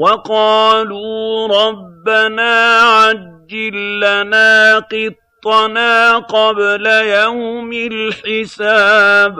وَقَالُوا رَبَّنَا عَجِّل لَّنَا قِطَّنَا قَبْلَ يَوْمِ الْحِسَابِ.